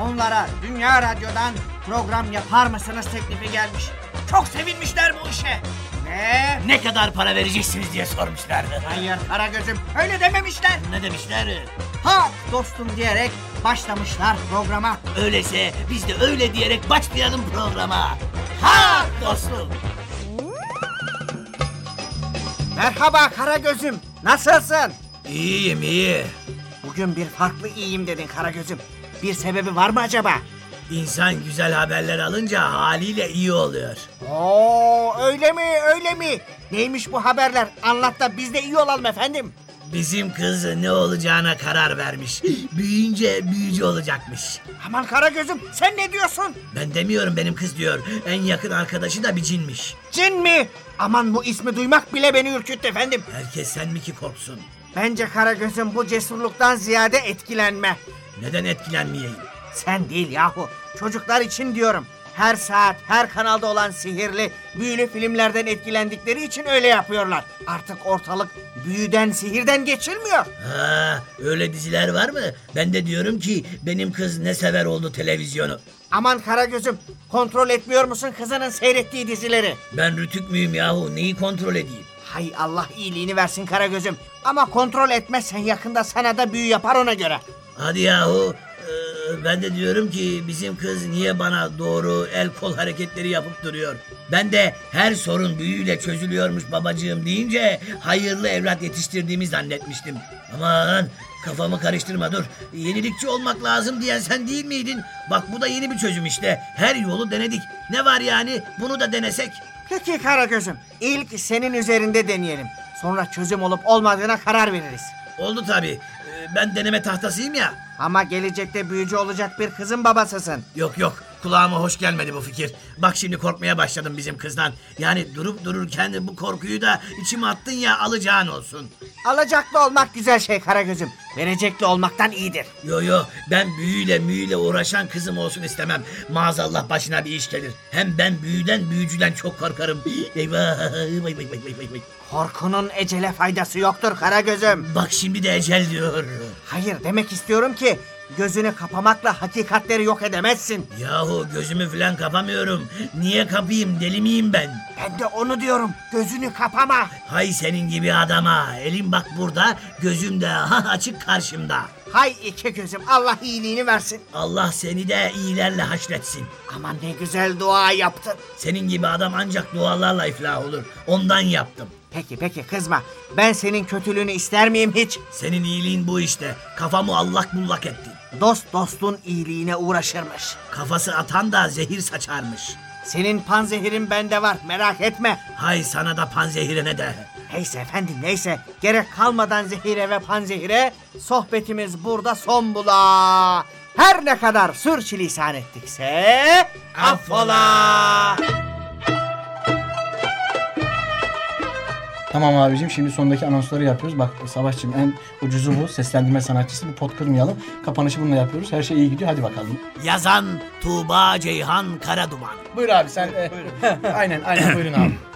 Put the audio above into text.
onlara Dünya Radyo'dan program yapar mısınız teklifi gelmiş. Çok sevinmişler bu işe. Ve Ne kadar para vereceksiniz diye sormuşlardı. hayır Karagöz'üm öyle dememişler. Ne demişler? Ha dostum diyerek başlamışlar programa. Öyleyse biz de öyle diyerek başlayalım programa. Ha dostum. Merhaba Karagöz'üm. Nasılsın? İyiyim iyi. Bugün bir farklı iyiyim dedin Karagöz'üm. Bir sebebi var mı acaba? İnsan güzel haberler alınca haliyle iyi oluyor. Oo öyle mi öyle mi? Neymiş bu haberler? Anlat da biz de iyi olalım efendim. Bizim kız ne olacağına karar vermiş. Büyüyünce büyücü olacakmış. Aman Karagöz'üm sen ne diyorsun? Ben demiyorum benim kız diyor. En yakın arkadaşı da bir cinmiş. Cin mi? Aman bu ismi duymak bile beni ürküttü efendim. Herkes sen mi ki korksun? Bence Karagöz'ün bu cesurluktan ziyade etkilenme. Neden etkilenmeyeyim? Sen değil yahu. Çocuklar için diyorum. Her saat, her kanalda olan sihirli, büyülü filmlerden etkilendikleri için öyle yapıyorlar. Artık ortalık büyüden, sihirden geçilmiyor. Ha, öyle diziler var mı? Ben de diyorum ki benim kız ne sever oldu televizyonu. Aman Karagöz'üm, kontrol etmiyor musun kızının seyrettiği dizileri? Ben rütük müyüm yahu? Neyi kontrol edeyim? Hay Allah iyiliğini versin Karagöz'üm. Ama kontrol etmezsen yakında sana da büyü yapar ona göre. Hadi yahu. Ee, ben de diyorum ki bizim kız niye bana doğru el kol hareketleri yapıp duruyor. Ben de her sorun büyüyle çözülüyormuş babacığım deyince hayırlı evlat yetiştirdiğimi zannetmiştim. Aman kafamı karıştırma dur. Yenilikçi olmak lazım diyen sen değil miydin? Bak bu da yeni bir çözüm işte. Her yolu denedik. Ne var yani bunu da denesek? Peki Karagöz'üm, ilk senin üzerinde deneyelim. Sonra çözüm olup olmadığına karar veririz. Oldu tabii. Ben deneme tahtasıyım ya. Ama gelecekte büyücü olacak bir kızın babasısın. Yok yok kulağıma hoş gelmedi bu fikir. Bak şimdi korkmaya başladım bizim kızdan. Yani durup dururken bu korkuyu da içime attın ya alacağın olsun. Alacaklı olmak güzel şey Karagöz'üm. Verecekli olmaktan iyidir. Yo yo ben büyüyle müyüyle uğraşan kızım olsun istemem. Maazallah başına bir iş gelir. Hem ben büyüden büyücüden çok korkarım. Eyvah vay vay vay vay vay. Korkunun ecele faydası yoktur Karagöz'üm. Bak şimdi de ecel diyor. Hayır demek istiyorum ki gözünü kapamakla hakikatleri yok edemezsin. Yahu gözümü falan kapamıyorum. Niye kapayım deli miyim ben? Ben de onu diyorum. Gözünü kapama. Hay senin gibi adama. Elim bak burada, gözüm de açık karşımda. Hay iki gözüm Allah iyiliğini versin. Allah seni de iyilerle haşretsin. Aman ne güzel dua yaptın. Senin gibi adam ancak dualarla iflah olur. Ondan yaptım. Peki peki kızma. Ben senin kötülüğünü ister miyim hiç? Senin iyiliğin bu işte. Kafamı allak bullak ettin. Dost dostun iyiliğine uğraşırmış. Kafası atan da zehir saçarmış. Senin panzehirin bende var merak etme. Hay sana da panzehirine de. Neyse efendim neyse. Gerek kalmadan zehire ve panzehire sohbetimiz burada son bula. Her ne kadar sürçülisan ettikse affola. Tamam abicim şimdi sondaki anonsları yapıyoruz. Bak Savaşçım en ucuzu bu. Seslendirme sanatçısı. Bir pot kırmayalım. Kapanışı bununla yapıyoruz. Her şey iyi gidiyor. Hadi bakalım. Yazan Tuğba Ceyhan Karaduman. Buyur abi sen. e, aynen aynen buyurun abi.